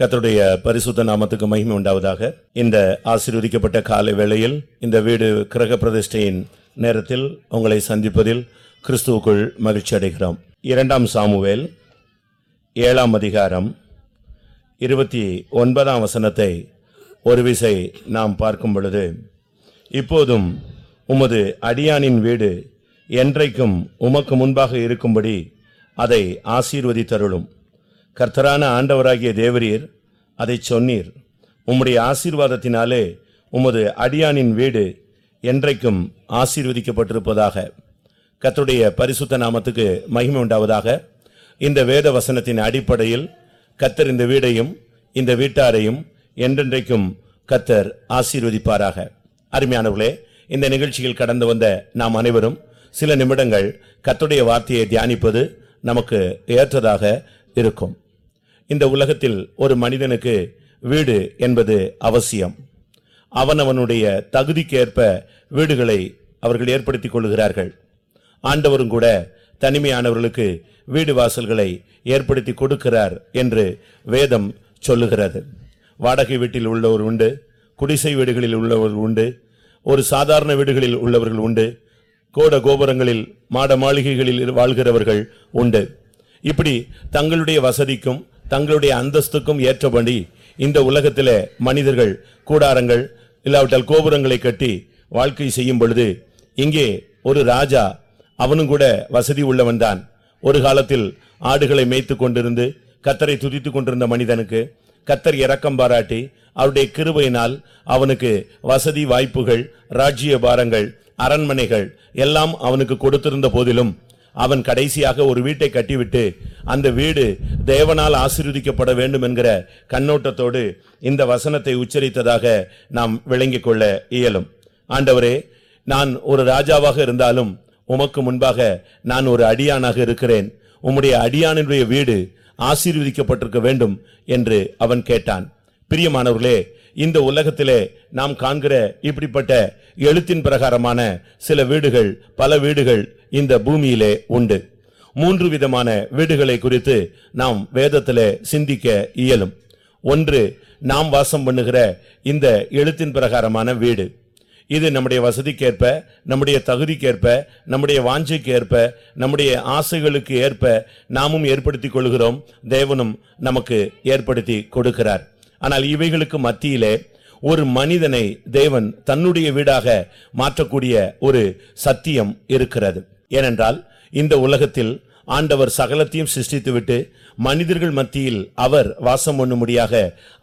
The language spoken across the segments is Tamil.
கத்தருடைய பரிசுத்த நாமத்துக்கு மகிமை உண்டாவதாக. இந்த ஆசீர்வதிக்கப்பட்ட காலை வேளையில் இந்த வீடு கிரக பிரதிஷ்டையின் நேரத்தில் உங்களை சந்திப்பதில் கிறிஸ்துவுக்குள் மகிழ்ச்சி அடைகிறோம். இரண்டாம் சாமுவேல் ஏழாம் அதிகாரம் இருபத்தி ஒன்பதாம் வசனத்தை ஒரு விசை நாம் பார்க்கும் பொழுது இப்போதும் உமது அடியானின் வீடு என்றைக்கும் உமக்கு முன்பாக இருக்கும்படி அதை ஆசீர்வதித்தருளும். கர்த்தரான ஆண்டவராகிய தேவரீர் அதை சொன்னீர். உம்முடைய ஆசீர்வாதத்தினாலே உமது அடியானின் வீடு என்றைக்கும் ஆசீர்வதிக்கப்பட்டிருப்பதாக. கத்துடைய பரிசுத்த நாமத்துக்கு மகிமை உண்டாவதாக. இந்த வேத வசனத்தின் அடிப்படையில் கத்தர் இந்த வீடையும் இந்த வீட்டாரையும் என்றென்றைக்கும் கத்தர் ஆசீர்வதிப்பாராக. அருமையானவர்களே இந்த நிகழ்ச்சியில் கடந்து வந்த நாம் அனைவரும் சில நிமிடங்கள் கத்துடைய வார்த்தையை தியானிப்பது நமக்கு ஏற்றதாக இருக்கும். இந்த உலகத்தில் ஒரு மனிதனுக்கு வீடு என்பது அவசியம். அவனவனுடைய தகுதிக்கேற்ப வீடுகளை அவர்கள் ஏற்படுத்திக் கொள்கிறார்கள் ஆண்டவரும் கூட தனிமையானவர்களுக்கு வீடு வாசல்களை ஏற்படுத்தி கொடுக்கிறார் என்று வேதம் சொல்லுகிறது. வாடகை வீட்டில் உள்ளவர் உண்டு குடிசை வீடுகளில் உள்ளவர் உண்டு ஒரு சாதாரண வீடுகளில் உள்ளவர்கள் உண்டு கோட கோபுரங்களில் மாட மாளிகைகளில் வாழ்கிறவர்கள் உண்டு. இப்படி தங்களுடைய வசதிக்கும் தங்களுடைய அந்தஸ்துக்கும் ஏற்றபடி இந்த உலகத்தில் மனிதர்கள் கூடாரங்கள் இல்லாவிட்டால் கோபுரங்களை கட்டி வாழ்க்கை செய்யும் பொழுது இங்கே ஒரு ராஜா அவனும் கூட வசதி உள்ளவன்தான் ஒரு காலத்தில் ஆடுகளை மேய்த்து கொண்டிருந்து கத்தரை துதித்து கொண்டிருந்த மனிதனுக்கு கத்தர் இறக்கம் பாராட்டி அவருடைய கிருபையினால் அவனுக்கு வசதி வாய்ப்புகள் ராஜ்ய பாரங்கள் அரண்மனைகள் எல்லாம் அவனுக்கு கொடுத்திருந்த போதிலும் அவன் கடைசியாக ஒரு வீட்டை கட்டிவிட்டு அந்த வீடு தேவனால் ஆசீர்வதிக்கப்பட வேண்டும் என்கிற கண்ணோட்டத்தோடு இந்த வசனத்தை உச்சரித்ததாக நாம் விளங்கிக் கொள்ள இயலும். ஆண்டவரே நான் ஒரு ராஜாவாக இருந்தாலும் உமக்கு முன்பாக நான் ஒரு அடியானாக இருக்கிறேன். உம்முடைய அடியானினுடைய வீடு ஆசீர்வதிக்கப்பட்டிருக்க வேண்டும் என்று அவன் கேட்டான். பிரியமானவர்களே இந்த உலகத்திலே நாம் காண்கிற இப்படிப்பட்ட எழுத்தின் பிரகாரமான சில வீடுகள் பல வீடுகள் இந்த பூமியிலே உண்டு. மூன்று விதமான வீடுகளை குறித்து நாம் வேதத்திலே சிந்திக்க இயலும். ஒன்று நாம் வாசம் பண்ணுகிற இந்த எழுத்தின் பிரகாரமான வீடு. இது நம்முடைய வசதிக்கேற்ப நம்முடைய தகுதிக்கேற்ப நம்முடைய வாஞ்சைக்கு ஏற்ப நம்முடைய ஆசைகளுக்கு ஏற்ப நாமும் ஏற்படுத்திக் கொள்கிறோம் தேவனும் நமக்கு ஏற்படுத்தி கொடுக்கிறார். ஆனால் இவைகளுக்கு மத்தியிலே ஒரு மனிதனை தேவன் தன்னுடைய வீடாக மாற்றக்கூடிய ஒரு சத்தியம் இருக்கிறது. ஏனென்றால் இந்த உலகத்தில் ஆண்டவர் சகலத்தையும் சிருஷ்டித்துவிட்டு மனிதர்கள் மத்தியில் அவர் வாசம் பண்ணும்படியாக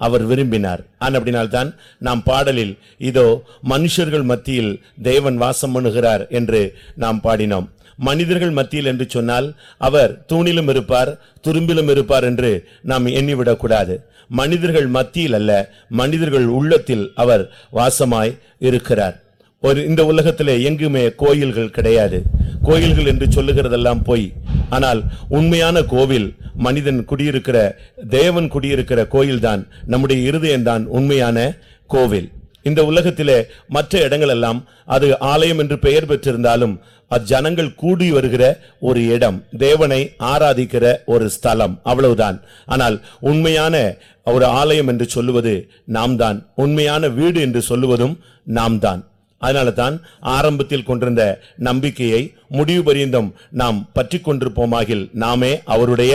அவர் விரும்பினார். அப்படினால்தான் நாம் பாடலில் இதோ மனுஷர்கள் மத்தியில் தேவன் வாசம் பண்ணுகிறார் என்று நாம் பாடினோம். மனிதர்கள் மத்தியில் என்று சொன்னால் அவர் தூணிலும் இருப்பார் துரும்பிலும் இருப்பார் என்று நாம் எண்ணிவிடக்கூடாது. மனிதர்கள் மத்தியில் அல்ல மனிதர்கள் உள்ளத்தில் அவர் வாசமாய் இருக்கிறார். ஒரு இந்த உலகத்தில் எங்குமே கோயில்கள் கிடையாது. கோயில்கள் என்று சொல்லுகிறதெல்லாம் பொய். ஆனால் உண்மையான கோவில் மனிதன் குடியிருக்கிற தேவன் குடியிருக்கிற கோயில்தான் நம்முடைய இருதயம்தான் உண்மையான கோவில். இந்த உலகத்திலே மற்ற இடங்கள் எல்லாம் அது ஆலயம் என்று பெயர் பெற்றிருந்தாலும் அஜனங்கள் கூடி வருகிற ஒரு இடம் தேவனை ஆராதிக்கிற ஒரு ஸ்தலம் அவ்வளவுதான். ஆனால் உண்மையான ஒரு ஆலயம் என்று சொல்லுவது நாம் தான் உண்மையான வீடு என்று சொல்லுவதும் நாம் தான் அதனால தான் ஆரம்பத்தில் கொண்டிருந்த நம்பிக்கையை முடிவு பரியந்தம் நாம் பற்றி கொண்டிருப்போமாகில் நாமே அவருடைய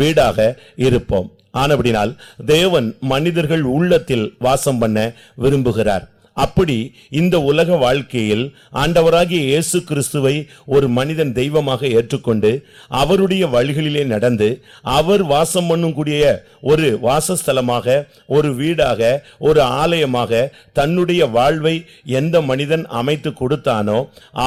வீடாக இருப்போம். ஆனபடினால் தேவன் மனிதர்கள் உள்ளத்தில் வாசம் பண்ண விரும்புகிறார். அப்படி இந்த உலக வாழ்க்கையில் ஆண்டவராகிய இயேசு கிறிஸ்துவை ஒரு மனிதன் தெய்வமாக ஏற்றுக்கொண்டு அவருடைய வழிகளிலே நடந்து அவர் வாசம் பண்ணும் கூடிய ஒரு வாசஸ்தலமாக ஒரு வீடாக ஒரு ஆலயமாக தன்னுடைய வாழ்வை எந்த மனிதன் அமைத்து கொடுத்தானோ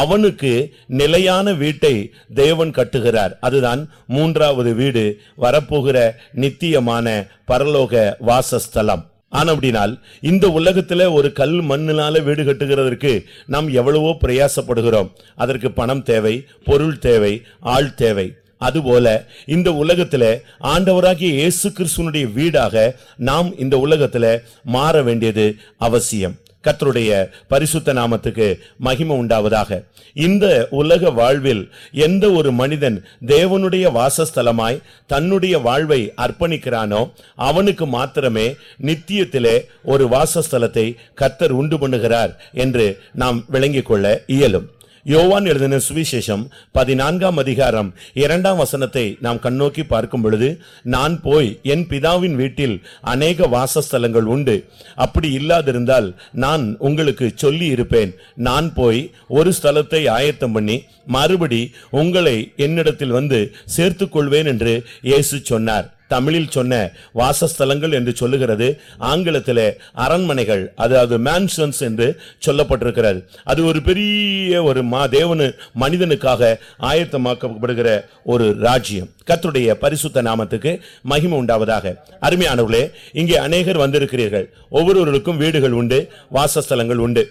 அவனுக்கு நிலையான வீட்டை தேவன் கட்டுகிறார். அதுதான் மூன்றாவது வீடு வரப்போகிற நித்தியமான பரலோக வாசஸ்தலம். ஆனபடினால் இந்த உலகத்துல ஒரு கல் மண்ணினால வீடு கட்டுகிறதற்கு நாம் எவ்வளவோ பிரயாசப்படுகிறோம். அதற்கு பணம் தேவை பொருள் தேவை ஆள் தேவை. அதுபோல இந்த உலகத்துல ஆண்டவராகிய இயேசு கிறிஸ்துவனுடைய வீடாக நாம் இந்த உலகத்துல மாற வேண்டியது அவசியம். கத்தருடைய பரிசுத்த நாமத்துக்கு மகிமை உண்டாவதாக. இந்த உலக வாழ்வில் எந்த ஒரு மனிதன் தேவனுடைய வாசஸ்தலமாய் தன்னுடைய வாழ்வை அர்ப்பணிக்கிறானோ அவனுக்கு மாத்திரமே நித்தியத்திலே ஒரு வாசஸ்தலத்தை கத்தர் உண்டு பண்ணுகிறார் என்று நாம் விளங்கிக் கொள்ள இயலும். யோவான் எழுதின சுவிசேஷம் பதினான்காம் அதிகாரம் இரண்டாம் வசனத்தை நாம் கண்ணோக்கி பார்க்கும் பொழுது நான் போய் என் பிதாவின் வீட்டில் அநேக வாசஸ்தலங்கள் உண்டு. அப்படி இல்லாதிருந்தால் நான் உங்களுக்கு சொல்லி இருப்பேன் நான் போய் ஒரு ஸ்தலத்தை ஆயத்தம் பண்ணி மறுபடி உங்களை என்னிடத்தில் வந்து சேர்த்துக் கொள்வேன் என்று இயேசு சொன்னார். தமிழில் சொன்ன வாசஸ்தலங்கள் என்று சொல்லுகிறது. ஆங்கிலத்தில் அரண்மனைகள் அதாவது மேன்ஷன்ஸ் என்று சொல்லப்பட்டிருக்கிறது. அது ஒரு பெரிய ஒரு மா தேவனு மனிதனுக்காக ஆயத்தமாக்கப்படுகிற ஒரு ராஜ்யம். கத்துடைய பரிசுத்த நாமத்துக்கு மகிமை உண்டாவதாக. அருமையானவர்களே இங்கே அநேகர் வந்திருக்கிறீர்கள். ஒவ்வொருவருக்கும் வீடுகள் உண்டு வாசஸ்தலங்கள் உண்டு.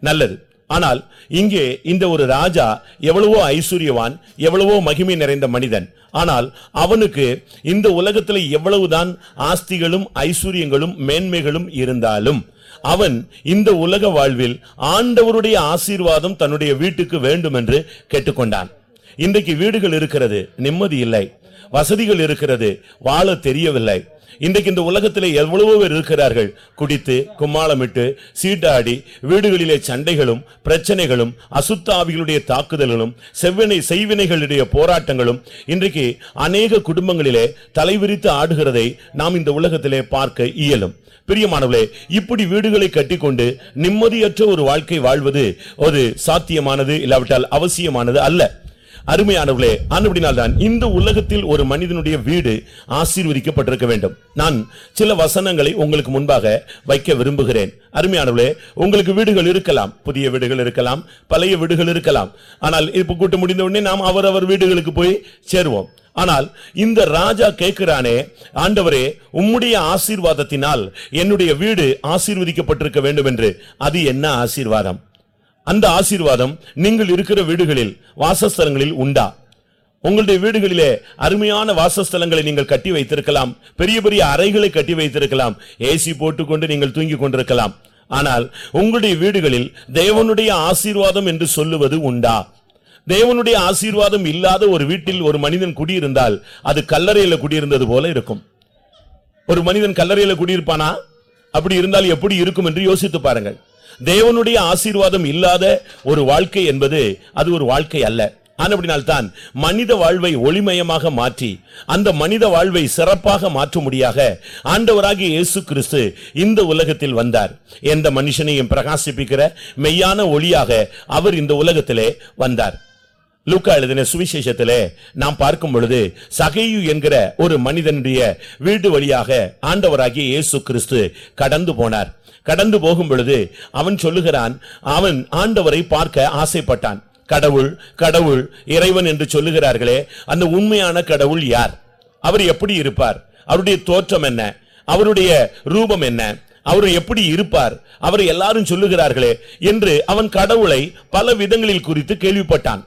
நல்லது. ஆனால் இங்கே இந்த ஒரு ராஜா எவ்வளவோ ஐஸ்வர்யவான் எவ்வளவோ மகிமை நிறைந்த மனிதன். ஆனால் அவனுக்கு இந்த உலகத்தில் எவ்வளவுதான் ஆஸ்திகளும் ஐஸ்வர்யங்களும் மேன்மைகளும் இருந்தாலும் அவன் இந்த உலக வாழ்வில் ஆண்டவருடைய ஆசீர்வாதம் தன்னுடைய வீட்டுக்கு வேண்டும் என்று கேட்டுக்கொண்டான். இன்றைக்கு வீடுகள் இருக்கிறது நிம்மதி இல்லை. வசதிகள் இருக்கிறது வாழ தெரியவில்லை. இன்றைக்கு இந்த உலகத்திலே எவ்வளவோ பேர் இருக்கிறார்கள். குடித்து கும்மாளமிட்டு சீட்டாடி வீடுகளிலே சண்டைகளும் பிரச்சனைகளும் அசுத்தாவிகளுடைய தாக்குதல்களும் செவ்வினை செய்வினைகளுடைய போராட்டங்களும் இன்றைக்கு அநேக குடும்பங்களிலே தலைவிரித்து ஆடுகிறதை நாம் இந்த உலகத்திலே பார்க்க இயலும். பிரியமானவர்களே இப்படி வீடுகளை கட்டிக்கொண்டு நிம்மதியற்ற ஒரு வாழ்க்கை வாழ்வது ஒரு சாத்தியமானது இல்லாவிட்டால் அவசியமானது அல்ல. அருமையானவர்களே ஆனபடினால்தான் இந்த உலகத்தில் ஒரு மனிதனுடைய வீடு ஆசீர்வதிக்கப்பட்டிருக்க வேண்டும். நான் சில வசனங்களை உங்களுக்கு முன்பாக வைக்க விரும்புகிறேன். அருமையானவர்களே உங்களுக்கு வீடுகள் இருக்கலாம் புதிய வீடுகள் இருக்கலாம் பழைய வீடுகள் இருக்கலாம். ஆனால் இப்போ கூட்டம் முடிந்த உடனே நாம் அவரவர் வீடுகளுக்கு போய் சேருவோம். ஆனால் இந்த ராஜா கேட்கிறானே ஆண்டவரே உம்முடைய ஆசீர்வாதத்தினால் என்னுடைய வீடு ஆசீர்வதிக்கப்பட்டிருக்க வேண்டும் என்று அது என்ன ஆசீர்வாதம்? அந்த ஆசீர்வாதம் நீங்கள் இருக்கிற வீடுகளில் வாசஸ்தலங்களில் உண்டா? உங்களுடைய வீடுகளிலே அருமையான வாசஸ்தலங்களை நீங்கள் கட்டி வைத்திருக்கலாம் பெரிய பெரிய அறைகளை கட்டி வைத்திருக்கலாம் ஏசி போட்டுக்கொண்டு நீங்கள் தூங்கிக் கொண்டிருக்கலாம். ஆனால் உங்களுடைய வீடுகளில் தேவனுடைய ஆசீர்வாதம் என்று சொல்லுவது உண்டா? தேவனுடைய ஆசீர்வாதம் இல்லாத ஒரு வீட்டில் ஒரு மனிதன் குடியிருந்தால் அது கல்லறையில குடியிருந்தது போல இருக்கும். ஒரு மனிதன் கல்லறையில குடியிருப்பானா? அப்படி இருந்தால் எப்படி இருக்கும் என்று யோசித்து பாருங்கள். தேவனுடைய ஆசீர்வாதம் இல்லாத ஒரு வாழ்க்கை என்பது அது ஒரு வாழ்க்கை அல்ல. ஆனபடினால்தான் மனித வாழ்வை ஒளிமயமாக மாற்றி அந்த மனித வாழ்வை சிறப்பாக மாற்றும்படியாக ஆண்டவராகிய இயேசு கிறிஸ்து இந்த உலகத்தில் வந்தார். எந்த மனுஷனையும் பிரகாசிப்பிக்கிற மெய்யான ஒளியாக அவர் இந்த உலகத்திலே வந்தார். லூக்கா எழுதின சுவிசேஷத்திலே நாம் பார்க்கும் பொழுது சகையு என்கிற ஒரு மனிதனுடைய வீடு வழியாக ஆண்டவராகிய இயேசு கிறிஸ்து கடந்து போனார். கடந்து போகும் பொழுது அவன் சொல்லுகிறான் அவன் ஆண்டவரை பார்க்க ஆசைப்பட்டான். கடவுள் கடவுள் இறைவன் என்று சொல்லுகிறார்களே அந்த உண்மையான கடவுள் யார்? அவர் எப்படி இருப்பார்? அவருடைய தோற்றம் என்ன? அவருடைய ரூபம் என்ன? அவர் எப்படி இருப்பார்? அவரை எல்லாரும் சொல்லுகிறார்களே என்று அவன் கடவுளை பல விதங்களில் குறித்து கேள்விப்பட்டான்.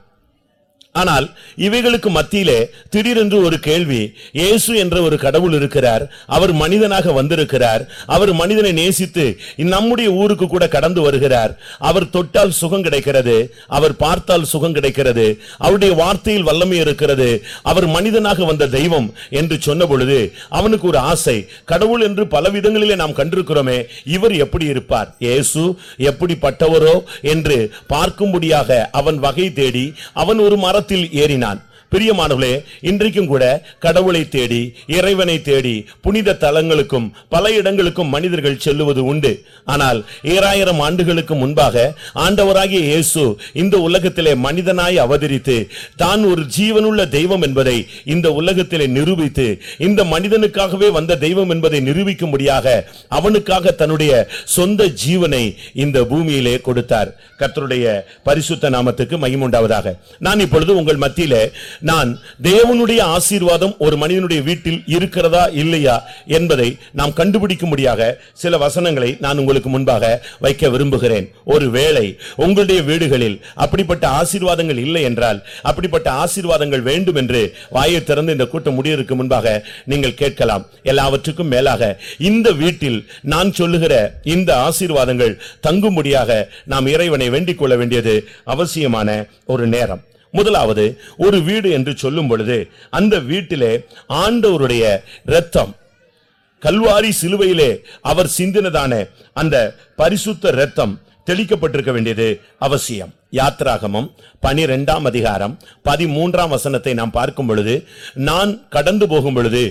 ஆனால் இவைகளுக்கு மத்தியிலே திடீரென்று ஒரு கேள்வி. இயேசு என்ற ஒரு கடவுள் இருக்கிறார். அவர் மனிதனாக வந்திருக்கிறார். அவர் மனிதனை நேசித்து நம்முடைய ஊருக்கு கூட கடந்து வருகிறார். அவர் தொட்டால் சுகம் கிடைக்கிறது. அவர் பார்த்தால் சுகம் கிடைக்கிறது. அவருடைய வார்த்தையில் வல்லமை இருக்கிறது. அவர் மனிதனாக வந்த தெய்வம் என்று சொன்ன பொழுது அவனுக்கு ஒரு ஆசை. கடவுள் என்று பல விதங்களிலே நாம் கண்டிருக்கிறோமே இவர் எப்படி இருப்பார்? இயேசு எப்படிப்பட்டவரோ என்று பார்க்கும்படியாக அவன் வகை தேடி அவன் ஒரு மரத்தில் ஏறினான். பிரியமானவர்களே இன்றைக்கும் கூட கடவுளை தேடி இறைவனை தேடி புனித தலங்களுக்கும் பல இடங்களுக்கும் மனிதர்கள் செல்லுவது உண்டு. ஆனால் ஏழாயிரம் ஆண்டுகளுக்கு முன்பாக ஆண்டவராகிய இயேசு இந்த உலகத்திலே மனிதனாய் அவதரித்து தான் ஒரு ஜீவனுள்ள தெய்வம் என்பதை இந்த உலகத்திலே நிரூபித்து இந்த மனிதனுக்காகவே வந்த தெய்வம் என்பதை நிரூபிக்கும்படியாக அவனுக்காக தன்னுடைய சொந்த ஜீவனை இந்த பூமியிலே கொடுத்தார். கர்த்தருடைய பரிசுத்த நாமத்துக்கு மகிமுண்டாவதாக நான் இப்பொழுது உங்கள் மத்தியிலே நான் தேவனுடைய ஆசீர்வாதம் ஒரு மனிதனுடைய வீட்டில் இருக்கிறதா இல்லையா என்பதை நாம் கண்டுபிடிக்கும்படியாக சில வசனங்களை நான் உங்களுக்கு முன்பாக வைக்க விரும்புகிறேன். ஒரு வேளை உங்களுடைய வீடுகளில் அப்படிப்பட்ட ஆசீர்வாதங்கள் இல்லை என்றால் அப்படிப்பட்ட ஆசீர்வாதங்கள் வேண்டும் என்று வாயை திறந்து இந்த கூட்டம் முடியறதுக்கு முன்பாக நீங்கள் கேட்கலாம். எல்லாவற்றுக்கும் மேலாக இந்த வீட்டில் நான் சொல்லுகிற இந்த ஆசீர்வாதங்கள் தங்கும்படியாக நாம் இறைவனை வேண்டிக் கொள்ள வேண்டியது அவசியமான ஒரு நேரம். முதலாவது ஒரு வீடு என்று சொல்லும் பொழுது அந்த வீட்டிலே ஆண்டவருடைய இரத்தம். கல்வாரி சிலுவையிலே அவர் சிந்தினதான அந்த பரிசுத்த இரத்தம் தெளிக்கப்பட்டிருக்க வேண்டியது அவசியம். யாத்ராகமம் பனிரெண்டாம் அதிகாரம் பதிமூன்றாம் வசனத்தை நாம் பார்க்கும் பொழுது நான் கடந்து போகும் பொழுது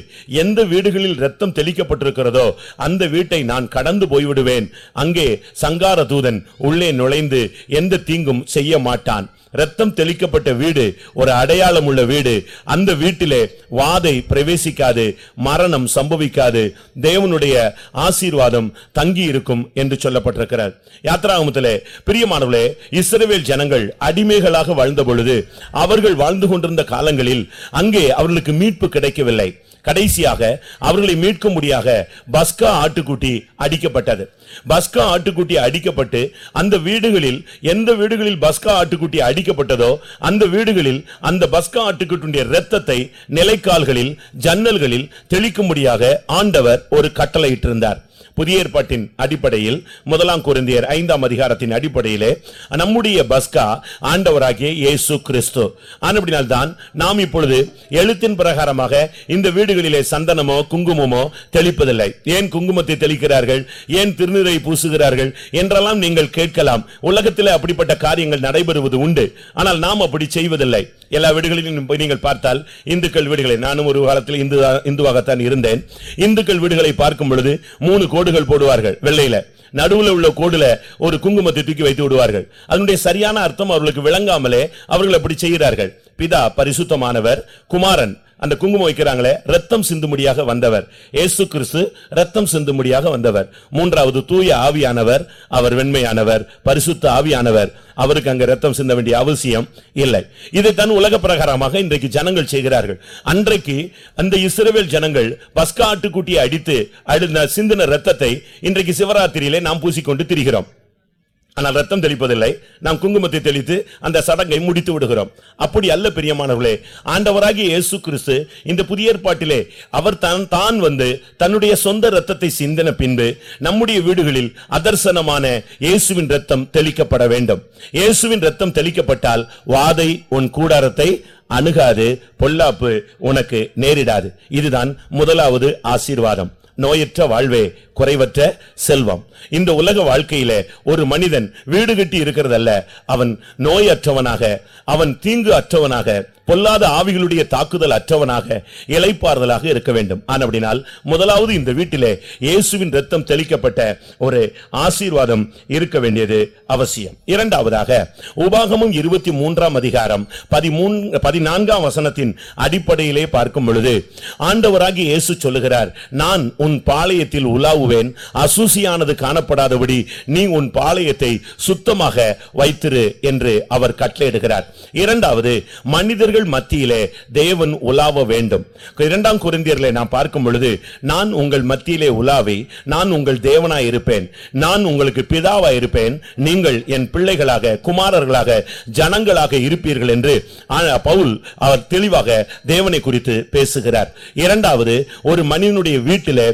எந்த வீடுகளில் ரத்தம் தெளிக்கப்பட்டிருக்கிறதோ அந்த வீட்டை நான் கடந்து போய்விடுவேன். அங்கே சங்கார தூதன் உள்ளே நுழைந்து எந்த தீங்கும் செய்ய மாட்டான். ரத்தம் தெளிக்கப்பட்ட வீடு ஒரு அடையாளம் உள்ள வீடு. அந்த வீட்டிலே வாதை பிரவேசிக்காது மரணம் சம்பவிக்காது. தேவனுடைய ஆசீர்வாதம் தங்கி இருக்கும் என்று சொல்லப்பட்டிருக்கிறார். யாத்ராகமத்திலே பிரியமானவர்களே இஸ்ரேவேல் ஜனங்கள் அடிமைகளாக வாழ்ந்த பொழுது அவர்கள் வாழ்ந்து கொண்டிருந்த காலங்களில் அங்கே அவர்களுக்கு மீட்பு கிடைக்கவில்லை. கடைசியாக அவர்களை மீட்கும்படியாக பஸ்கா ஆட்டுக்குட்டி அடிக்கப்பட்டது. பஸ்கா ஆட்டுக்குட்டி அடிக்கப்பட்டு அந்த வீடுகளில் எந்த வீடுகளில் பஸ்கா ஆட்டுக்குட்டி அடிக்கப்பட்டதோ அந்த வீடுகளில் அந்த பஸ்கா ஆட்டுக்குட்டியுடைய இரத்தத்தை நிலைக்கால்களில் ஜன்னல்களில் தெளிக்கும்படியாக ஆண்டவர் ஒரு கட்டளையிட்டிருந்தார். புதிய ஏற்பாட்டின் அடிப்படையில் முதலாம் குருந்தியர் ஐந்தாம் அதிகாரத்தின் அடிப்படையிலே நம்முடைய பஸ்கா ஆண்டவராகிய இயேசு கிறிஸ்து. ஆனப்படினால்தான் நாம் இப்பொழுது எழுத்தின் பிரகாரமாக இந்த வீடுகளிலே சந்தனமோ குங்குமமோ தெளிப்பதில்லை. ஏன் குங்குமத்தை தெளிக்கிறார்கள்? ஏன் திருநீரை பூசுகிறார்கள்? என்றெல்லாம் நீங்கள் கேட்கலாம். உலகத்திலே அப்படிப்பட்ட காரியங்கள் நடைபெறுவது உண்டு. ஆனால் நாம் அப்படி செய்வதில்லை. எல்லா வீடுகளிலும் நீங்கள் பார்த்தால் இந்துக்கள் வீடுகளை நானும் ஒரு காலத்தில் இந்து இந்துவாகத்தான் இருந்தேன். இந்துக்கள் வீடுகளை பார்க்கும் பொழுது மூணு கோடுகள் போடுவார்கள் வெள்ளையில. நடுவுல உள்ள கோடுல ஒரு குங்குமத்தை தூக்கி வைத்து விடுவார்கள். அதனுடைய சரியான அர்த்தம் அவர்களுக்கு விளங்காமலே அவர்கள் அப்படி செய்கிறார்கள். பிதா பரிசுத்தமானவர் குமாரன் அந்த குங்குமம் வைக்கிறாங்களே ரத்தம் சிந்துமுடியாக வந்தவர். இயேசு கிறிஸ்து ரத்தம் சிந்துமுடியாக வந்தவர். மூன்றாவது தூய ஆவியானவர் அவர் வெண்மையானவர் பரிசுத்த ஆவியானவர். அவருக்கு அங்க ரத்தம் சிந்த வேண்டிய அவசியம் இல்லை. இதைத்தான் உலக பிரகாரமாக இன்றைக்கு ஜனங்கள் செய்கிறார்கள். அன்றைக்கு அந்த இஸ்ரவேல் ஜனங்கள் பஸ்கா ஆட்டுக்குட்டியை அடித்து அழுந்த சிந்தின ரத்தத்தை இன்றைக்கு சிவராத்திரியிலே நாம் பூசிக்கொண்டு திரிகிறோம். ஆனால் ரத்தம் தெளிப்பதில்லை. நாம் குங்குமத்தை தெளித்து அந்த சடங்கை முடித்து விடுகிறோம். அப்படி அல்ல பிரியமானவர்களே. ஆண்டவராகிய இயேசு கிறிஸ்து இந்த புதிய ஏற்பாட்டிலே அவர் தான் தான் வந்து தன்னுடைய சொந்த ரத்தத்தை சிந்தன பின்பு நம்முடைய வீடுகளில் அதர்சனமான இயேசுவின் ரத்தம் தெளிக்கப்பட வேண்டும். இயேசுவின் ரத்தம் தெளிக்கப்பட்டால் வாதை உன் கூடாரத்தை அணுகாது பொல்லாப்பு உனக்கு நேரிடாது. இதுதான் முதலாவது ஆசீர்வாதம். நோயற்ற வாழ்வே குறைவற்ற செல்வம். இந்த உலக வாழ்க்கையில ஒரு மனிதன் வீடு கட்டி இருக்கிறதல்ல. அவன் நோயற்றவனாக அவன் தீங்கு அற்றவனாக பொல்லாத ஆவிகளுடைய தாக்குதல் அற்றவனாக இலைப்பாறுதலாக இருக்க வேண்டும். அப்படினால் முதலாவது இந்த வீட்டிலே இயேசுவின் ரத்தம் தெளிக்கப்பட்ட ஒரு ஆசீர்வாதம் இருக்க வேண்டியது அவசியம். இரண்டாவதாக உபாகமும் இருபத்தி மூன்றாம் அதிகாரம் பதிமூன் பதினான்காம் வசனத்தின் அடிப்படையிலே பார்க்கும் பொழுது ஆண்டவராகி இயேசு சொல்லுகிறார் நான் உன் பாளையத்தில் உலாவுவேன் அசூசியானது காணப்படாதபடி நீ உன் பாளையத்தை சுத்தமாக வைத்திரு என்று அவர் கட்டளையிடுகிறார். இரண்டாவது மனிதர்கள் மத்தியிலே தேவன் உலாவ வேண்டும். இரண்டாம் குருந்தியர்களை நான் பார்க்கும் பொழுது நான் உங்கள் மத்தியிலே உலாவி நான் உங்கள் தேவனாய் இருப்பேன். நான் உங்களுக்கு பிதாவாய் இருப்பேன். நீங்கள் என் பிள்ளைகளாக குமாரர்களாக ஜனங்களாக இருப்பீர்கள் என்று பவுல் அவர் தெளிவாக தேவனை குறித்து பேசுகிறார். இரண்டாவது ஒரு மனிதனுடைய வீட்டில்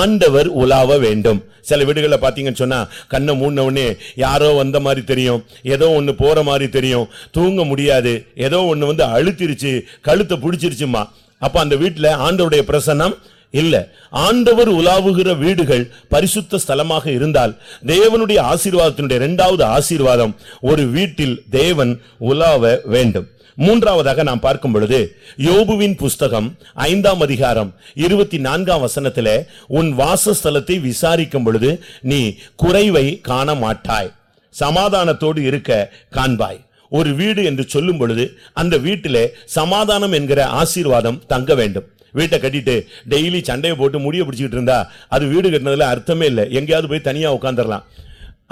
ஆண்டவர் உலா உலாவ வேண்டும். சில வீடுகளில் பார்த்தீங்கன்னு சொன்னா கண்ணை மூடினவுடனே உடனே யாரோ வந்த மாதிரி தெரியும். ஏதோ ஒண்ணு போற மாதிரி தெரியும். தூங்க முடியாது. ஏதோ ஒண்ணு வந்து அழுத்திருச்சு கழுத்தை பிடிச்சிருச்சுமா அப்போ அந்த வீட்டில் ஆண்டவருடைய பிரசன்னம் இல்லை. ஆண்டவர் உலாவுகிற வீடுகள் பரிசுத்த ஸ்தலமாக இருந்தால் தேவனுடைய ஆசீர்வாதத்தினுடைய இரண்டாவது ஆசீர்வாதம் ஒரு வீட்டில் தேவன் உலாவ வேண்டும். மூன்றாவதாக நாம் பார்க்கும் பொழுது யோபுவின் புஸ்தகம் ஐந்தாம் அதிகாரம் இருபத்தி நான்காம் வசனத்தில் உன் வாசஸ்தலத்தை விசாரிக்கும் பொழுது நீ குறைவை காண மாட்டாய் சமாதானத்தோடு இருக்க காண்பாய். ஒரு வீடு என்று சொல்லும் பொழுது அந்த வீட்டிலே சமாதானம் என்கிற ஆசீர்வாதம் தங்க வேண்டும். வீட்டை கட்டிட்டு டெய்லி சண்டையை போட்டு முடிய பிடிச்சிட்டு இருந்தா அது வீடு கட்டினதுல அர்த்தமே இல்லை. எங்கேயாவது போய் தனியா உட்காந்துடலாம்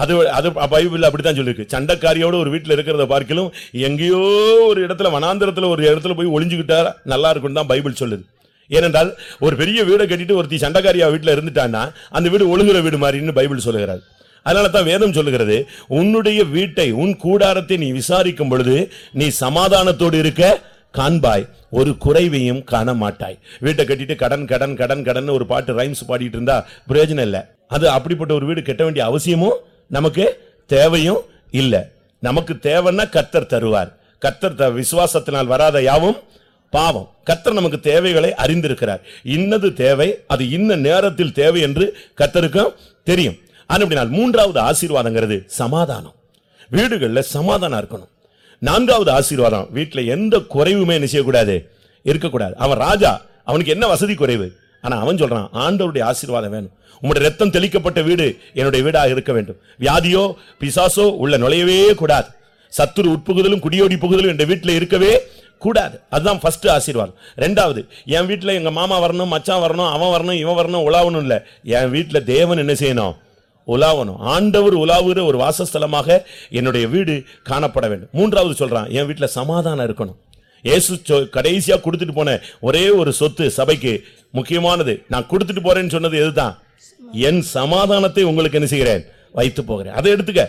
அது அது பைபிள் அப்படித்தான் சொல்லிருக்கு சண்டைக்காரியோட ஒரு வீட்டில் இருக்கிறத பார்க்கலும் எங்கேயோ ஒரு இடத்துல வனாந்திரத்தில் ஒரு இடத்துல போய் ஒளிஞ்சுக்கிட்டா நல்லா இருக்கும்னு தான் பைபிள் சொல்லுது. ஏனென்றால் ஒரு பெரிய வீடை கட்டிட்டு ஒருத்தி சண்டைக்காரியா வீட்டில் இருந்துட்டான்னா அந்த வீடு ஒழுங்குற வீடு மாதிரின்னு பைபிள் சொல்லுகிறார். அதனால தான் வேதம் சொல்லுகிறது உன்னுடைய வீட்டை உன் கூடாரத்தை நீ விசாரிக்கும் பொழுது நீ சமாதானத்தோடு இருக்க காண்பாய். ஒரு குறைவையும் காண மாட்டாய் வீட்டை கட்டிட்டு கடன் கடன் கடன் கடன் ஒரு பாட்டு ரைம்ஸ் பாடிட்டு இருந்தா பிரயோஜனம் இல்லை. அது அப்படிப்பட்ட ஒரு வீடு கட்ட வேண்டிய அவசியமும் நமக்கு தேவையும் இல்லை. நமக்கு தேவைன்னா கத்தர் தருவார். கத்தர் த- விசுவாசத்தினால் வராத யாவும் பாவம். கத்தர் நமக்கு தேவைகளை அறிந்திருக்கிறார். இன்னது தேவை அது இன்ன நேரத்தில் தேவை என்று கத்தருக்கும் தெரியும். அப்படினால் மூன்றாவது ஆசீர்வாதங்கிறது சமாதானம். வீடுகளில் சமாதானம் இருக்கணும். நான்காவது ஆசீர்வாதம் வீட்டில் எந்த குறைவுமே என்ன செய்யக்கூடாது? இருக்கக்கூடாது. அவன் ராஜா அவனுக்கு என்ன வசதி குறைவு? ஆனால் அவன் சொல்கிறான் ஆண்டவருடைய ஆசீர்வாதம் வேணும். உங்களுடைய ரத்தம் தெளிக்கப்பட்ட வீடு என்னுடைய வீடாக இருக்க வேண்டும். வியாதியோ பிசாசோ உள்ள நுழையவே கூடாது. சத்துரு உட்புகுதலும் குடியோடி புகுதலும் என் வீட்டில் இருக்கவே கூடாது. அதுதான் ஃபஸ்ட்டு ஆசீர்வாதம். ரெண்டாவது என் வீட்டில் எங்கள் மாமா வரணும் மச்சான் வரணும் அவன் வரணும் இவன் வரணும் உலாவணும் இல்லை. என் வீட்டில் தேவன் என்ன செய்யணும்? உலாவணும். ஆண்டவர் உலாவுகிற ஒரு வாசஸ்தலமாக என்னுடைய வீடு காணப்பட வேண்டும். மூன்றாவது சொல்கிறான் என் வீட்டில் சமாதானம் இருக்கணும். ஏசு சொ- கடைசியாக கொடுத்துட்டு போன ஒரே ஒரு சொத்து சபைக்கு முக்கியமானது. நான் கொடுத்துட்டு போறேன்னு சொன்னது எதுதான்? என் சமாதானத்தை உங்களுக்கு என்ன செய்கிறேன்? வைத்து போகிறேன். அதை எடுத்துக்க.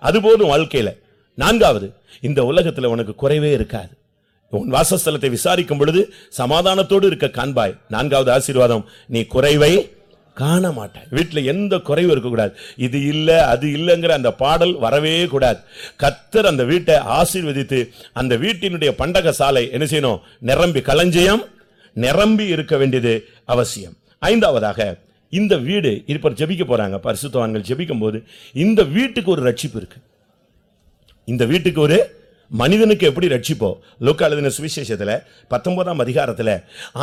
அது போதும் வாழ்க்கையில. நான்காவது இந்த உலகத்துல உனக்கு குறைவே இருக்காது. உன் வாசஸ்தலத்தை விசாரிக்கும் பொழுது சமாதானத்தோடு இருக்க காண்பாய். நான்காவது ஆசீர்வாதம் நீ குறைவை காண மாட்டேன் வீட்டுல எந்த குறைவும் இருக்கக்கூடாது. இது இல்லை அது இல்லைங்கிற அந்த பாடல் வரவே கூடாது. கத்தர் அந்த வீட்டை ஆசீர்வதித்து அந்த வீட்டினுடைய பண்டக சாலை என்ன செய்யணும்? நிரம்பி களஞ்சியம் நிரம்பி இருக்க வேண்டியது அவசியம். ஐந்தாவதாக இந்த வீடு இருப்பர் ஜெபிக்க போறாங்க. பரிசுத்தவான்கள் ஜெபிக்கும் போது இந்த வீட்டுக்கு ஒரு ரட்சிப்பு இருக்கு. இந்த வீட்டுக்கு ஒரு மனிதனுக்கு எப்படி ரட்சிப்போ? லோக்க எழுதின சுவிசேஷத்தில் பத்தொன்பதாம் அதிகாரத்தில்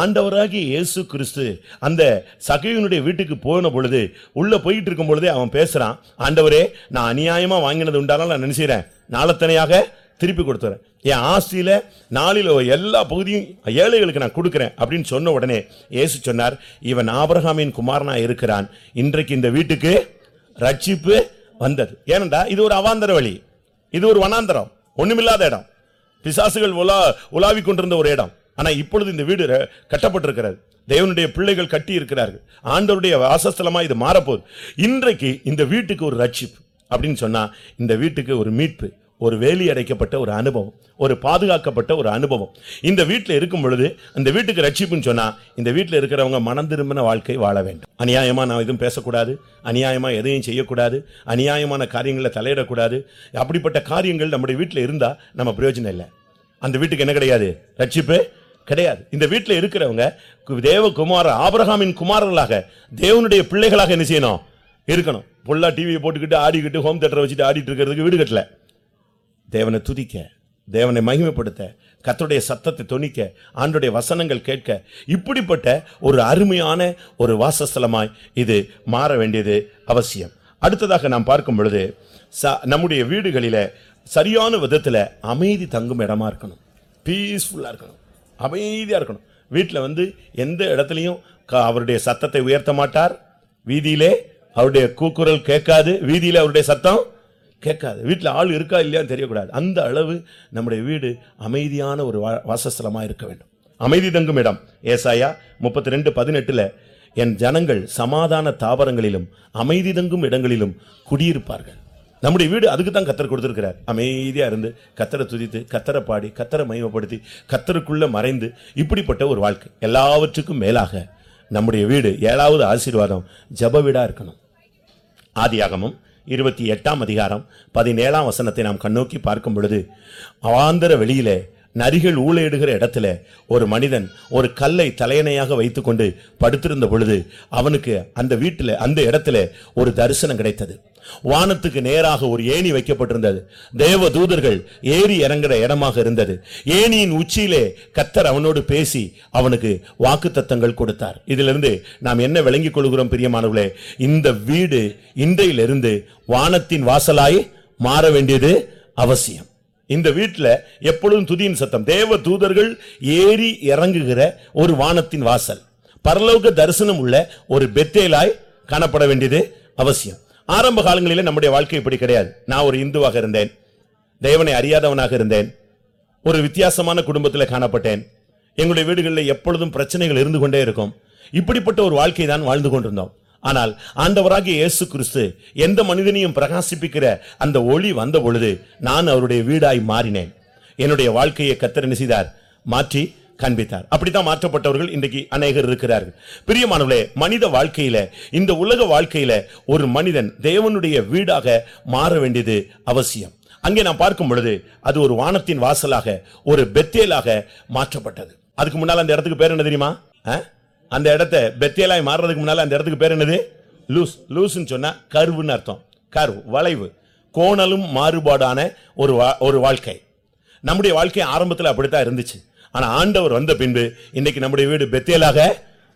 ஆண்டவராகிய இயேசு கிறிஸ்து அந்த சகையனுடைய வீட்டுக்கு போன பொழுது உள்ளே போயிட்டு இருக்கும் பொழுதே அவன் பேசுகிறான் ஆண்டவரே நான் அநியாயமாக வாங்கினது உண்டானால் நான் நினைச்சுறேன் நாளத்தனையாக திருப்பி கொடுத்துறேன். என் ஆஸ்தியில் நாளில் எல்லா பகுதியும் ஏழைகளுக்கு நான் கொடுக்குறேன் அப்படின்னு சொன்ன உடனே இயேசு சொன்னார் இவன் ஆபரகாமின் குமாரனா இருக்கிறான். இன்றைக்கு இந்த வீட்டுக்கு ரட்சிப்பு வந்தது. ஏனண்டா இது ஒரு அவாந்தர வழி. இது ஒரு வனாந்தரம். ஒன்றுமில்லாத இடம். பிசாசுகள் உலா உலாவி கொண்டிருந்த ஒரு இடம். ஆனால் இப்பொழுது இந்த வீடு ர- கட்டப்பட்டிருக்கிறது. தேவனுடைய பிள்ளைகள் கட்டி இருக்கிறார்கள். ஆண்டவருடைய வாசஸ்தலமாக இது மாறப்போகுது. இன்றைக்கு இந்த வீட்டுக்கு ஒரு ரட்சிப்பு அப்படின்னு சொன்னால் இந்த வீட்டுக்கு ஒரு மீட்பு ஒரு வேலி அடைக்கப்பட்ட ஒரு அனுபவம் ஒரு பாதுகாக்கப்பட்ட ஒரு அனுபவம். இந்த வீட்டில் இருக்கும் பொழுது அந்த வீட்டுக்கு ரட்சிப்புன்னு சொன்னால் இந்த வீட்டில் இருக்கிறவங்க மனம் திரும்பின வாழ்க்கை வாழ வேண்டும். அநியாயமாக நான் எதுவும் பேசக்கூடாது அநியாயமாக எதையும் செய்யக்கூடாது அநியாயமான காரியங்களில் தலையிடக்கூடாது. அப்படிப்பட்ட காரியங்கள் நம்முடைய வீட்டில் இருந்தால் நம்ம பிரயோஜனம் இல்லை. அந்த வீட்டுக்கு என்ன கிடையாது? ரட்சிப்பு கிடையாது. இந்த வீட்டில் இருக்கிறவங்க கு- தேவகுமார ஆபரகாமின் குமாரர்களாக தேவனுடைய பிள்ளைகளாக என்ன செய்யணும்? இருக்கணும். ஃபுல்லாக டிவியை போட்டுக்கிட்டு ஆடிக்கிட்டு ஹோம் தேட்டரை வச்சுட்டு ஆடிட்டு இருக்கிறதுக்கு வீடு கட்டல. தேவனை துதிக்க தேவனை மகிமைப்படுத்த கத்தருடைய சத்தத்தை தொனிக்க ஆண்டுடைய வசனங்கள் கேட்க இப்படிப்பட்ட ஒரு அருமையான ஒரு வாசஸ்தலமாய் இது மாற வேண்டியது அவசியம். அடுத்ததாக நாம் பார்க்கும் பொழுது ச- நம்முடைய வீடுகளில் சரியான விதத்தில் அமைதி தங்கும் இடமா இருக்கணும். பீஸ்ஃபுல்லாக இருக்கணும். அமைதியாக இருக்கணும். வீட்டில் வந்து எந்த இடத்துலையும் க- அவருடைய சத்தத்தை உயர்த்த மாட்டார். வீதியிலே அவருடைய கூக்குரல் கேட்காது. வீதியில் அவருடைய சத்தம் கேட்காது. வீட்டில் ஆள் இருக்கா இல்லையான்னு தெரியக்கூடாது. அந்த அளவு நம்முடைய வீடு அமைதியான ஒரு வா- இருக்க வேண்டும். அமைதி தங்கும் இடம். ஏசாயா முப்பத்தி ரெண்டு பதினெட்டில் என் ஜனங்கள் சமாதான தாவரங்களிலும் அமைதி தங்கும் இடங்களிலும் குடியிருப்பார்கள். நம்முடைய வீடு அதுக்கு தான் கத்தர் கொடுத்துருக்கிறார். அமைதியாக இருந்து கத்தரை துதித்து கத்தரை பாடி கத்தரை மயமப்படுத்தி கத்தருக்குள்ளே மறைந்து இப்படிப்பட்ட ஒரு வாழ்க்கை. எல்லாவற்றுக்கும் மேலாக நம்முடைய வீடு ஏழாவது ஆசீர்வாதம் ஜப வீடாக இருக்கணும். ஆதியாகமம் இருபத்தி எட்டாம் அதிகாரம் பதினேழாம் வசனத்தை நாம் கண்ணோக்கி பார்க்கும் பொழுது அவாந்தர வெளியிலே நரிகள் ஊழையிடுகிற இடத்துல ஒரு மனிதன் ஒரு கல்லை தலையணையாக வைத்துக்கொண்டு படுத்திருந்த பொழுது அவனுக்கு அந்த வீட்டில் அந்த இடத்துல ஒரு தரிசனம் கிடைத்தது. வானத்துக்கு நேராக ஒரு ஏணி வைக்கப்பட்டிருந்தது. தேவ தூதர்கள் ஏறி இறங்குற இடமாக இருந்தது. ஏணியின் உச்சியிலே கத்தர் அவனோடு பேசி அவனுக்கு வாக்குத்தத்தங்கள் கொடுத்தார். இதிலிருந்து நாம் என்ன விளங்கிக் கொள்கிறோம் பிரியமானவர்களே? இந்த வீடு இன்றையிலிருந்து வானத்தின் வாசலாய் மாற வேண்டியது அவசியம். இந்த வீட்டில் எப்பொழுதும் துதியின் சத்தம். தேவ தூதர்கள் ஏறி இறங்குகிற ஒரு வானத்தின் வாசல். பரலோக தரிசனம் உள்ள ஒரு பெத்தேலாய் காணப்பட வேண்டியது அவசியம். ஆரம்ப காலங்களிலே நம்முடைய வாழ்க்கை இப்படி கிடையாது. நான் ஒரு இந்துவாக இருந்தேன். தேவனை அறியாதவனாக இருந்தேன். ஒரு வித்தியாசமான குடும்பத்தில் காணப்பட்டேன். எங்களுடைய வீடுகளில் எப்பொழுதும் பிரச்சனைகள் இருந்து கொண்டே இருக்கும். இப்படிப்பட்ட ஒரு வாழ்க்கை தான் வாழ்ந்து கொண்டிருந்தோம். ஆனால் ஆண்டவராகிய இயேசு கிறிஸ்து எந்த மனிதனையும் பிரகாசிப்பிக்கிற அந்த ஒளி வந்த பொழுது நான் அவருடைய வீடாய் மாறினேன். என்னுடைய வாழ்க்கையை கத்தர் என்ன செய்தார்? மாற்றி காண்பித்தார். அப்படித்தான் மாற்றப்பட்டவர்கள் இன்றைக்கு அநேகர் இருக்கிறார்கள். பிரியமானவர்களே மனித வாழ்க்கையில இந்த உலக வாழ்க்கையில ஒரு மனிதன் தேவனுடைய வீடாக மாற வேண்டியது அவசியம். அங்கே நான் பார்க்கும் பொழுது அது ஒரு வானத்தின் வாசலாக ஒரு பெத்தேலாக மாற்றப்பட்டது. அதுக்கு முன்னால அந்த இடத்துக்கு பேர் என்ன தெரியுமா? அந்த இடத்த பெத்தியலாய் மாறுறதுக்கு முன்னால அந்த இடத்துக்கு பேர் என்னது? லூஸ். லூஸ்ன்னு சொன்னால் கருவுன்னு அர்த்தம். கருவு வளைவு. கோணலும் மாறுபாடான ஒரு வா- ஒரு வாழ்க்கை. நம்முடைய வாழ்க்கை ஆரம்பத்தில் அப்படித்தான் இருந்துச்சு. ஆனால் ஆண்டவர் வந்த பின்பு இன்னைக்கு நம்முடைய வீடு பெத்தியலாக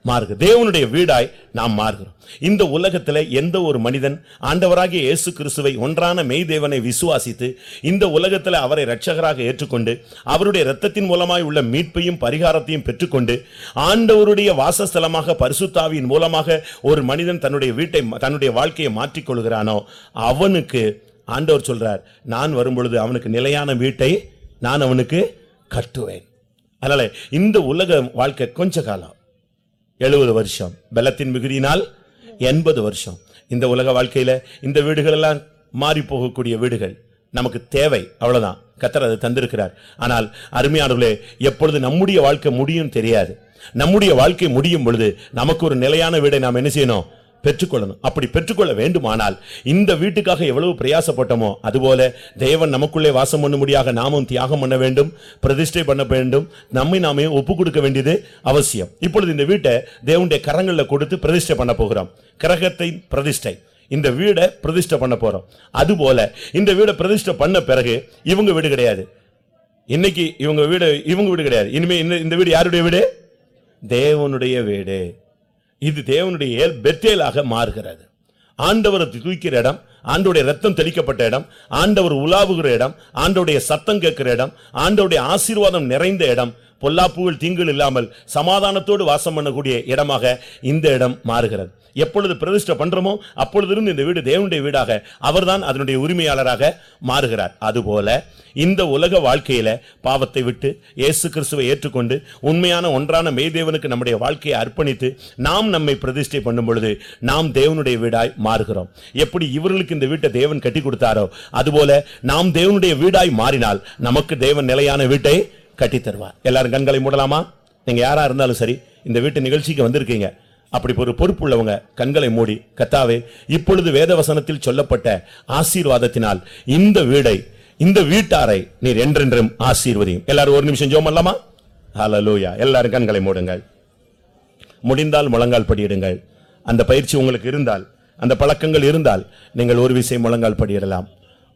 மாறுது தேவனுடைய வீடாய் நாம் மாறுகிறோம். இந்த உலகத்துல எந்த ஒரு மனிதன் ஆண்டவராகிய இயேசு கிறிஸ்துவை ஒன்றான மெய் தேவனை விசுவாசித்து இந்த உலகத்தில் அவரை இரட்சகராக ஏற்றுக்கொண்டு அவருடைய இரத்தத்தின் மூலமாய் உள்ள மீட்பையும் பரிகாரத்தையும் பெற்றுக்கொண்டு ஆண்டவருடைய வாசஸ்தலமாக பரிசுத்தாவியின் மூலமாக ஒரு மனிதன் தன்னுடைய வீட்டை தன்னுடைய வாழ்க்கையை மாற்றிக் கொள்கிறானோ அவனுக்கு ஆண்டவர் சொல்றார் நான் வரும்பொழுது அவனுக்கு நிலையான வீட்டை நான் அவனுக்கு கட்டுவேன். அதனால இந்த உலக வாழ்க்கை கொஞ்ச காலம் எழுபது வருஷம். பலத்தின் மிகுதியினால் எண்பது வருஷம். இந்த உலக வாழ்க்கையில இந்த வீடுகள் எல்லாம் மாறி போகக்கூடிய வீடுகள் நமக்கு தேவை. அவ்வளவுதான். கத்தர் அதை தந்திருக்கிறார். ஆனால் அருமையானவர்களே எப்பொழுது நம்முடைய வாழ்க்கை முடியும் தெரியாது. நம்முடைய வாழ்க்கை முடியும் பொழுது நமக்கு ஒரு நிலையான வீடை நாம் என்ன செய்யணும்? பெற்றுக்கொள்ளணும். அப்படி பெற்றுக்கொள்ள வேண்டுமானால் இந்த வீட்டுக்காக எவ்வளவு பிரயாசப்பட்டோமோ அதுபோல தேவன் நமக்குள்ளே வாசம் பண்ணும்படியாக நாமும் தியாகம் பண்ண வேண்டும் பிரதிஷ்டை பண்ண வேண்டும் நம்மை நாமே ஒப்பு கொடுக்க வேண்டியது அவசியம். இப்பொழுது இந்த வீட்டை தேவனுடைய கரங்களில் கொடுத்து பிரதிஷ்டை பண்ண போகிறோம். கிரகத்தை பிரதிஷ்டை. இந்த வீடை பிரதிஷ்டை பண்ண போறோம். அதுபோல இந்த வீடை பிரதிஷ்டை பண்ண பிறகு இவங்க வீடு கிடையாது. இன்னைக்கு இவங்க வீடு இவங்க வீடு கிடையாது. இனிமே இந்த வீடு யாருடைய வீடு? தேவனுடைய வீடு. இது தேவனுடைய ஏல் பெத்தேலாக மாறுகிறது. ஆண்டவரை தூக்கிற இடம் ஆண்டோடைய ரத்தம் தெளிக்கப்பட்ட இடம் ஆண்டவர் உலாவுகிற இடம் ஆண்டோடைய சத்தம் கேட்கிற இடம் ஆண்டோடைய ஆசீர்வாதம் நிறைந்த இடம் பொல்லாப்புகள் தீங்குகள் இல்லாமல் சமாதானத்தோடு வாசம் பண்ணக்கூடிய இடமாக இந்த இடம் மாறுகிறது. எப்பொழுது பிரதிஷ்டை பண்றோமோ அப்பொழுது இருந்து இந்த வீடு தேவனுடைய வீடாக அவர்தான் அதனுடைய உரிமையாளராக மாறுகிறார். அதுபோல இந்த உலக வாழ்க்கையில பாவத்தை விட்டு இயேசு கிறிஸ்துவை ஏற்றுக்கொண்டு உண்மையான ஒன்றான மெய்தேவனுக்கு நம்முடைய வாழ்க்கையை அர்ப்பணித்து நாம் நம்மை பிரதிஷ்டை பண்ணும் பொழுது நாம் தேவனுடைய வீடாய் மாறுகிறோம். எப்படி இவர்களுக்கு இந்த வீட்டை தேவன் கட்டி கொடுத்தாரோ அதுபோல நாம் தேவனுடைய வீடாய் மாறினால் நமக்கு தேவன் நிலையான வீட்டை கட்டி தருவார் எல்லாரும் கண்களை மூடலாமா? நீங்க யாரா இருந்தாலும் சரி இந்த வீட்டு நிகழ்ச்சிக்கு வந்திருக்கீங்க. அப்படி ஒரு பொறுப்பு உள்ளவங்க கண்களை மூடி கத்தாவே இப்பொழுது வேதவசனத்தில் சொல்லப்பட்ட ஆசீர்வாதத்தினால் இந்த வீடை இந்த வீட்டாரை நீர் என்றென்றும் ஆசீர்வதியும். எல்லாரும் ஒரு நிமிஷம் ஜோம் பண்ணலாமா? ஹலலூயா எல்லாரும் கண்களை மூடுங்கள். முடிந்தால் முழங்கால் படியிடுங்கள். அந்த பயிற்சி உங்களுக்கு இருந்தால் அந்த பழக்கங்கள் இருந்தால் நீங்கள் ஒரு விசை முழங்கால் படியிடலாம்.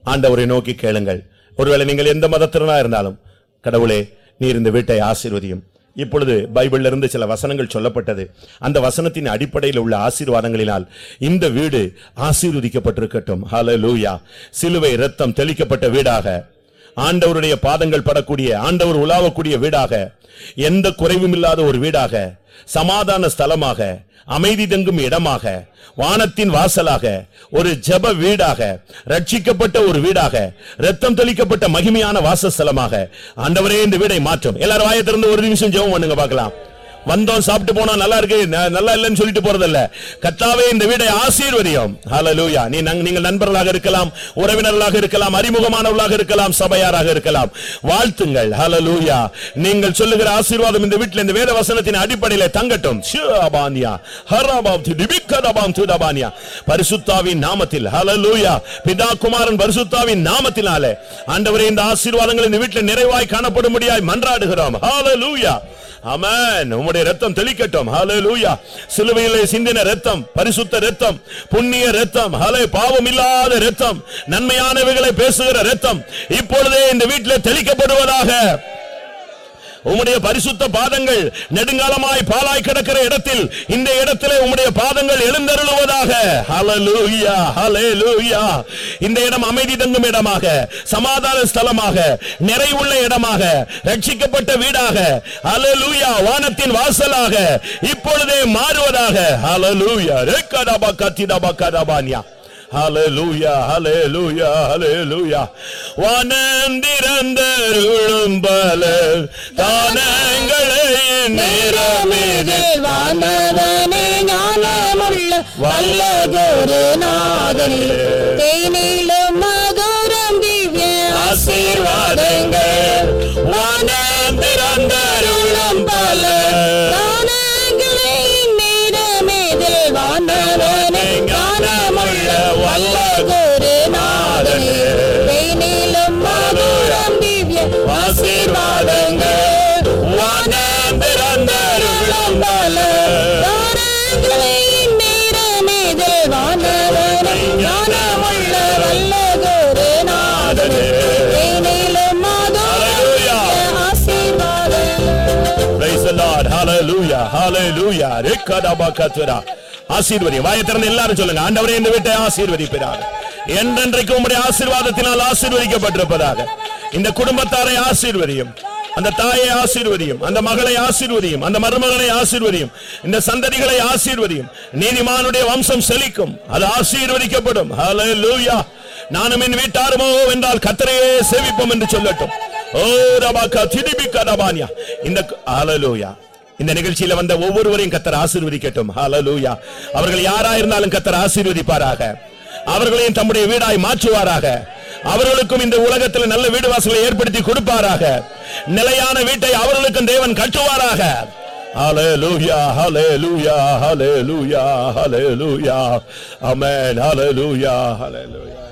ஆண்டவரை நோக்கி கேளுங்கள். ஒருவேளை நீங்கள் எந்த மதத்திறனா இருந்தாலும் கடவுளே நீர் இந்த வீட்டை ஆசீர்வதியும். இப்பொழுது பைபிள்ல இருந்து சில வசனங்கள் சொல்லப்பட்டது. அந்த வசனத்தின் அடிப்படையில் உள்ள ஆசீர்வாதங்களினால் இந்த வீடு ஆசீர்வதிக்கப்பட்டிருக்கட்டும். லூயா சிலுவை ரத்தம் தெளிக்கப்பட்ட வீடாக. ஆண்டவருடைய பாதங்கள் படக்கூடிய ஆண்டவர் உலாவக்கூடிய வீடாக எந்த குறைவும் இல்லாத ஒரு வீடாக சமாதான ஸ்தலமாக அமைதி தங்கும் இடமாக வானத்தின் வாசலாக ஒரு ஜெப வீடாக ரட்சிக்கப்பட்ட ஒரு வீடாக ரத்தம் தெளிக்கப்பட்ட மகிமையான வாசஸ்தலமாக ஆண்டவரே இந்த வீடை மாற்றும். எல்லாரும் வாயத்திறந்து ஒரு நிமிஷம் ஜெபம் பண்ணுங்க பார்க்கலாம். வந்தோம் சாப்பிட்டு போனோம் நல்லா இருக்கு. நல்லா இல்லைன்னு சொல்லிட்டு போறதில்ல. கத்தாவே இந்த வீடை ஆசீர்வதியும். ஹலலூயா நீ நீங்கள் நண்பர்களாக இருக்கலாம் உறவினர்களாக இருக்கலாம் அறிமுகமானவர்களாக இருக்கலாம் சபையாராக இருக்கலாம். வாழ்த்துங்கள். ஹலலூயா நீங்கள் சொல்லுகிற ஆசீர்வாதம் இந்த வீட்டில் இந்த வேத வசனத்தின் அடிப்படையில் தங்கட்டும். ஷியாபானியா ஹராபாம் திபிக்கதபாம் துதபானியா பரிசுத்தாவின் நாமத்தில். ஹலலூயா பிதா குமாரன் பரிசுத்தாவின் நாமத்தினாலே. ஆண்டவரே இந்த ஆசீர்வாதங்கள் இந்த வீட்டில் நிறைவாய் காணப்படும் முடியாய் மன்றாடுகிறோம். ஹலலூயா அமன் உம்முடைய ரத்தம் தெளிக்கட்டும். ஹalleluya சிலுவையிலே சிந்தின ரத்தம் பரிசுத்த ரத்தம் புண்ணிய ரத்தம் ஹலே பாவம் இல்லாத ரத்தம் நன்மையானவைகளை பேசுகிற ரத்தம் இப்பொழுதே இந்த வீட்டில் தெளிக்கப்படுவதாக உம்முடைய பரிசுத்த பாதங்கள் நெடுங்காலமாய் பாலாய் கிடக்கிற இடத்தில் இந்த இடத்திலே உம்முடைய பாதங்கள் எழுந்தருளுவதாக. ஹalleluya ஹalleluya இந்த இடம் அமைதி தங்கும் இடமாக சமாதான ஸ்தலமாக நிறைவுள்ள இடமாக ரட்சிக்கப்பட்ட வீடாக ஹalleluya வானத்தின் வாசலாக இப்பொழுதே மாறுவதாக. ஹalleluya ரேக்கடாபா கத்திடாபா கதாபானியா. ஹalleluya ஹalleluya ஹalleluya வானந்திரந்தருளும் பல தானங்களை நேரமேது வானவனே ஞானமுள்ள வல்ல குருநாதனே தேனிலும் ஹalleluya Hallelujah. ஆசீர்வதி வாயை திறந்து எல்லாரும் சொல்லுங்க. ஆண்டவரே இந்த வீட்டை ஆசீர்வதிப்பிறார் என்றென்றைக்கு உம்முடைய ஆசீர்வாதத்தினால் ஆசீர்வதிக்கப்பட்டிருப்பதாக. இந்த குடும்பத்தாரை ஆசீர்வதியும் அந்த தாயை ஆசீர்வதியும் அந்த மகளை ஆசீர்வதியும் அந்த மருமகனை ஆசீர்வதியும் இந்த சந்ததிகளை ஆசீர்வதியும் நீதிமானுடைய வம்சம் செழிக்கும். அது ஆசீர்வதிக்கப்படும். ஹalleluya நானும் என் வீட்டாருமோ என்றால் கத்தரையே சேவிப்போம் என்று சொல்லட்டும். ஓ ரபாக்கா திடிபி ரபானியா. இந்த ஹalleluya இந்த நிகழ்ச்சியில வந்த ஒவ்வொருவரையும் கத்தர் ஆசீர்வதிக்கட்டும். ஹலலூயா அவர்கள் யாரா இருந்தாலும் கத்தர் ஆசீர்வதிப்பாராக. அவர்களையும் தம்முடைய வீடாய் மாற்றுவாராக. அவர்களுக்கும் இந்த உலகத்தில் நல்ல வீடு வாசலை ஏற்படுத்தி கொடுப்பாராக. நிலையான வீட்டை அவர்களுக்கும் தேவன் கட்டுவாராக. Hallelujah, hallelujah, hallelujah, hallelujah. Amen, hallelujah, hallelujah.